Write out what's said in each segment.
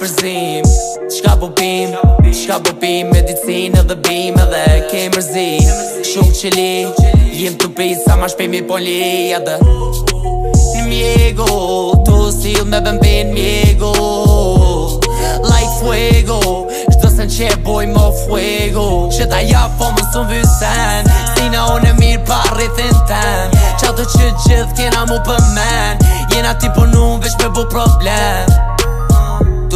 përzim Qka po bim, qka po bim Medicinë dhe bim edhe ke mërzi Shumë që li, jim të pi Sa ma shpimi po li edhe Në mjego, të sil me bëmbin mjego Like fuego, qdo sen që e boj mo fuego Që ta ja po më sun vysen Sina unë e mirë pa rrithin ten Qa të që gjith kena mu pëmen Jena ti po nun veç me bu problem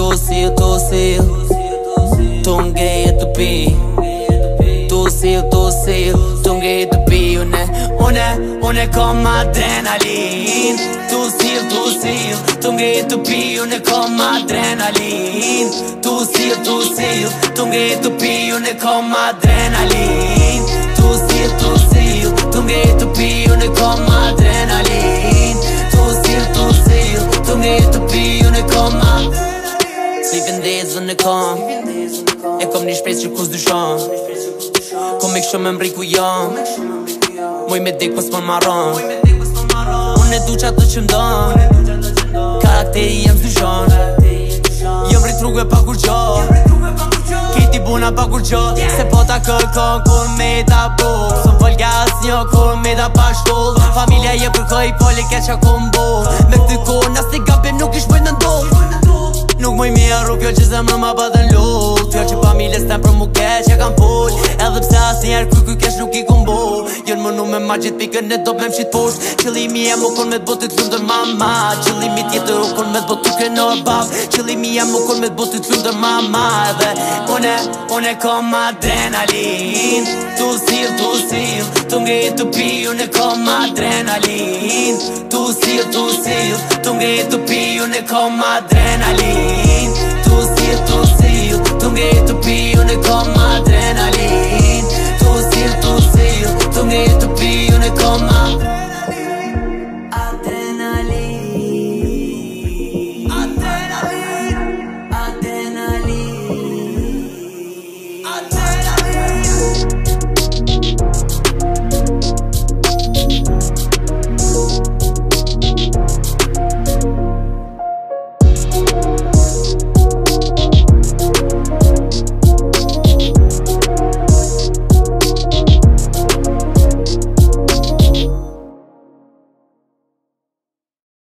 tosi, tosi é Tunge tupi é Tosi, tosi Tunge né? tupi Une, une, une kom adrenalin Tosi, tosi Tunge tupi é Une kom adrenalin Tosi, tosi Tunge tupi Une kom adrenalin Tosi, tosi Tunge tupi Une kom adrenalin vjen ndezën e kam E kom një shpesh që kus dyshan Kom me kështë me mbri ku jam Moj me dik pës po më maran Unë e du qatë të qëndan Karakteri jem së dyshan Jem jo rrit rrugve pa kur gjo Kiti buna pa kur gjo Se po ta kërkon kur me ta bo Sëm fol gas një kur me ta pashtoll Familia je kërkoj poli ke që kom bo Me këtë kur nas një gabim nuk ish bëjt në Ru pjo që zemë më bëdhe në lukë Tjo që familje së për më keqë e kam full Edhe pse asë njerë kuj kuj kesh nuk i kum bu më nu me ma gjitë pikën e do pëmë qitë push Qëllimi e më kon me të botit të ndër mama Qëllimi tjetër u kon me të botit të në bab Qëllimi e më kon me të botit të ndër mama Dhe une, une kom adrenalin Tu sil, tu sil Tu nge i të pi, une kom adrenalin Tu sil, tu sil Tu nge i të pi, une kom adrenalin Tongueto, Cio, Tongueto,